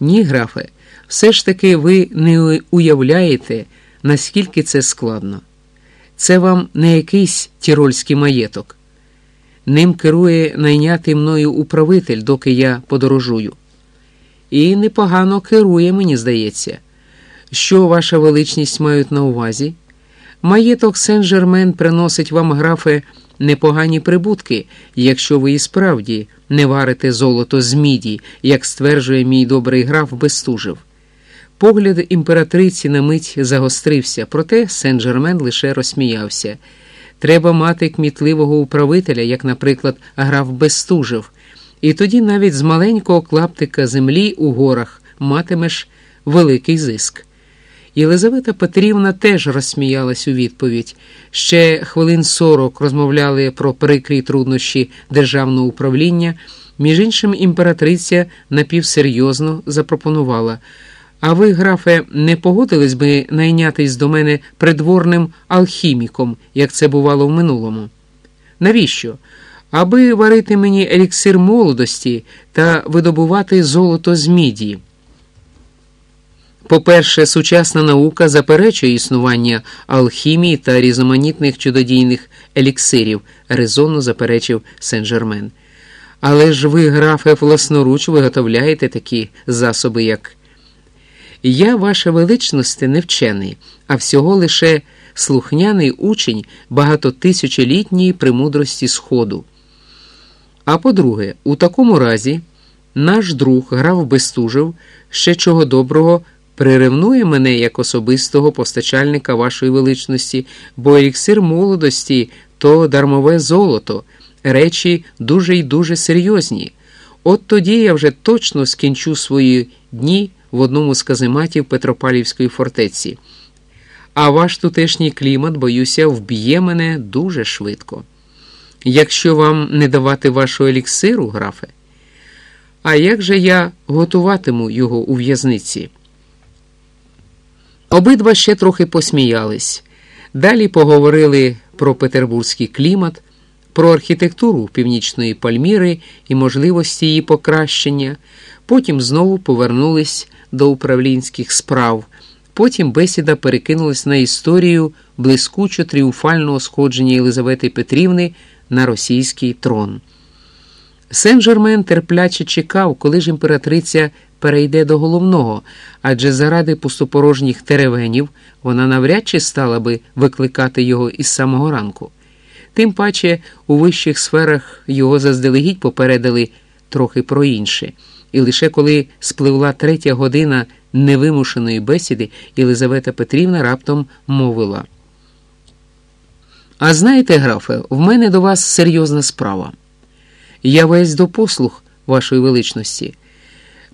Ні, графе, все ж таки ви не уявляєте, наскільки це складно. Це вам не якийсь тірольський маєток. Ним керує найнятий мною управитель, доки я подорожую. І непогано керує, мені здається. Що ваша величність мають на увазі? Маєток Сен-Жермен приносить вам, графе, непогані прибутки, якщо ви і справді не варите золото з міді, як стверджує мій добрий граф Бестужев. Погляд імператриці на мить загострився, проте Сен-Жермен лише розсміявся. Треба мати кмітливого управителя, як, наприклад, граф Бестужев, і тоді навіть з маленького клаптика землі у горах матимеш великий зиск. Єлизавета Петрівна теж розсміялась у відповідь. Ще хвилин сорок розмовляли про прикрі труднощі державного управління. Між іншим, імператриця напівсерйозно запропонувала. А ви, графе, не погодились би найнятись до мене придворним алхіміком, як це бувало в минулому? Навіщо? Аби варити мені еліксир молодості та видобувати золото з міді. По-перше, сучасна наука заперечує існування алхімії та різноманітних чудодійних еліксирів, резонно заперечив Сен-Жермен. Але ж ви, графе, власноруч виготовляєте такі засоби, як я, ваша величність, не вчений, а всього лише слухняний учень багатотисячолітньої премудрості Сходу. А по-друге, у такому разі наш друг граф Бестужев ще чого доброго приревнує мене як особистого постачальника вашої величності, бо еліксир молодості то дармове золото, речі дуже й дуже серйозні. От тоді я вже точно скінчу свої дні в одному з казематів Петропалівської фортеці. А ваш тутешній клімат, боюся, вб'є мене дуже швидко. Якщо вам не давати вашого еліксиру, графе, а як же я готуватиму його у в'язниці? Обидва ще трохи посміялись. Далі поговорили про петербурзький клімат, про архітектуру північної Пальміри і можливості її покращення. Потім знову повернулись до управлінських справ. Потім бесіда перекинулась на історію блискучо тріумфального сходження Єлизавети Петрівни на російський трон. Сен-Жермен терпляче чекав, коли ж імператриця перейде до головного, адже заради пустопорожніх теревенів вона навряд чи стала би викликати його із самого ранку. Тим паче у вищих сферах його заздалегідь попередили трохи про інше, і лише коли спливла третя година невимушеної бесіди, Єлизавета Петрівна раптом мовила. А знаєте, графе, в мене до вас серйозна справа. Я весь до послуг вашої величності.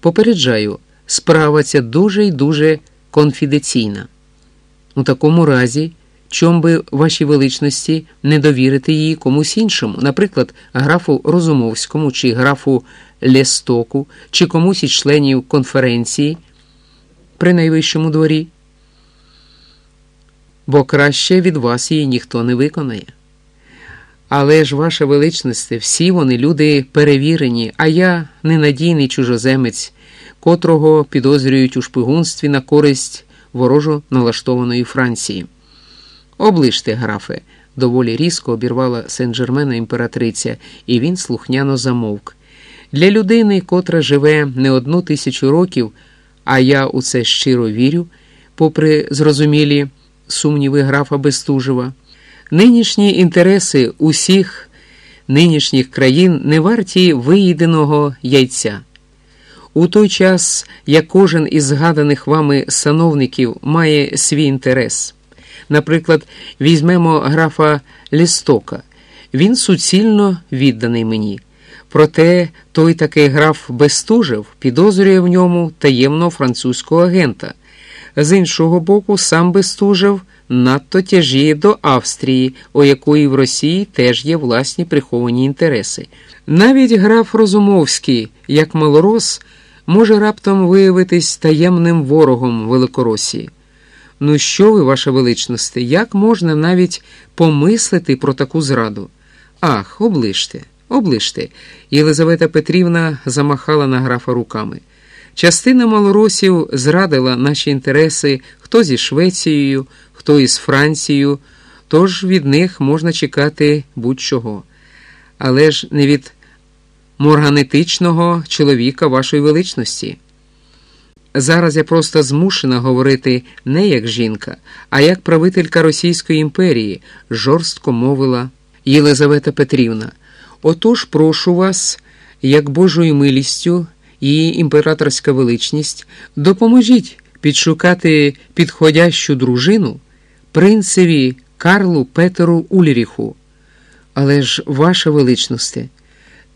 Попереджаю, справа ця дуже й дуже конфіденційна. У такому разі, чом би вашій величності не довірити її комусь іншому, наприклад, графу Розумовському чи графу Лестоку, чи комусь із членів конференції при найвищому дворі. Бо краще від вас її ніхто не виконає. Але ж, ваша величність, всі вони люди перевірені, а я ненадійний чужоземець, котрого підозрюють у шпигунстві на користь ворожо налаштованої Франції. Оближте, графе, доволі різко обірвала Сен-Жермена імператриця, і він слухняно замовк. Для людини, котра живе не одну тисячу років, а я у це щиро вірю, попри зрозумілі сумніви графа Бестужева. Нинішні інтереси усіх нинішніх країн не варті виїденого яйця. У той час, як кожен із згаданих вами сановників має свій інтерес. Наприклад, візьмемо графа Лістока, він суцільно відданий мені. Проте той такий граф Бестужев підозрює в ньому таємного французького агента. З іншого боку, сам Бестужев надто тяжіє до Австрії, у якої в Росії теж є власні приховані інтереси. Навіть граф Розумовський, як малорос, може раптом виявитись таємним ворогом Великоросії. Ну, що ви, ваша величність, як можна навіть помислити про таку зраду? Ах, оближте, оближте. Єлизавета Петрівна замахала на графа руками. Частина малоросів зрадила наші інтереси хто зі Швецією, хто із Францією, тож від них можна чекати будь-чого. Але ж не від морганетичного чоловіка вашої величності. Зараз я просто змушена говорити не як жінка, а як правителька Російської імперії, жорстко мовила Єлизавета Петрівна. Отож, прошу вас, як Божою милістю, її імператорська величність, допоможіть підшукати підходящу дружину принцеві Карлу Петеру Ульріху. Але ж, ваша величносте,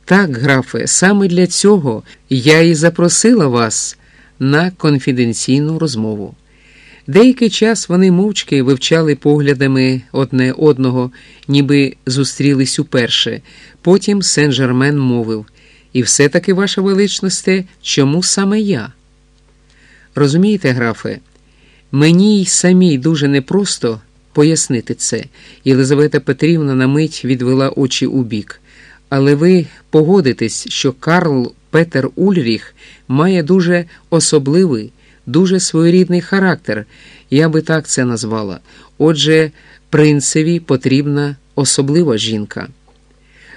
так, графе, саме для цього я і запросила вас на конфіденційну розмову. Деякий час вони мовчки вивчали поглядами одне одного, ніби зустрілись уперше. Потім Сен-Жермен мовив І все-таки, ваша величносте, чому саме я? Розумієте, графе, мені й самій дуже непросто пояснити це. Єлизавета Петрівна на мить відвела очі у бік. Але ви погодитесь, що Карл Петер Ульріх має дуже особливий, дуже своєрідний характер, я би так це назвала. Отже, принцеві потрібна особлива жінка.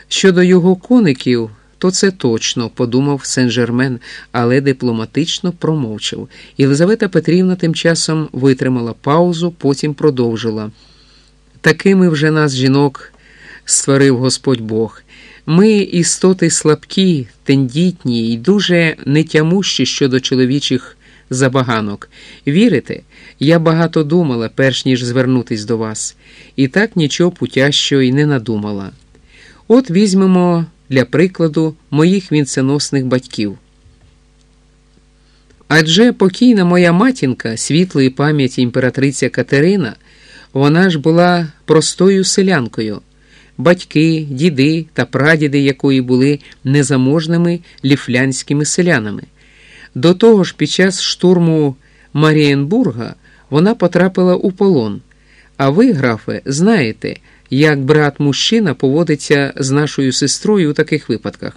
Щодо його коників, то це точно, подумав Сен-Жермен, але дипломатично промовчав. Єлизавета Петрівна тим часом витримала паузу, потім продовжила. Такими вже нас, жінок, створив Господь Бог. Ми істоти слабкі, тендітні і дуже нетямущі щодо чоловічих забаганок. Вірите, я багато думала, перш ніж звернутись до вас, і так нічого путящого й не надумала. От візьмемо для прикладу моїх вінценосних батьків. Адже покійна моя матінка, світлої пам'яті імператриця Катерина, вона ж була простою селянкою батьки, діди та прадіди якої були незаможними ліфлянськими селянами. До того ж, під час штурму Марієнбурга вона потрапила у полон. А ви, графе, знаєте, як брат мужчина поводиться з нашою сестрою у таких випадках.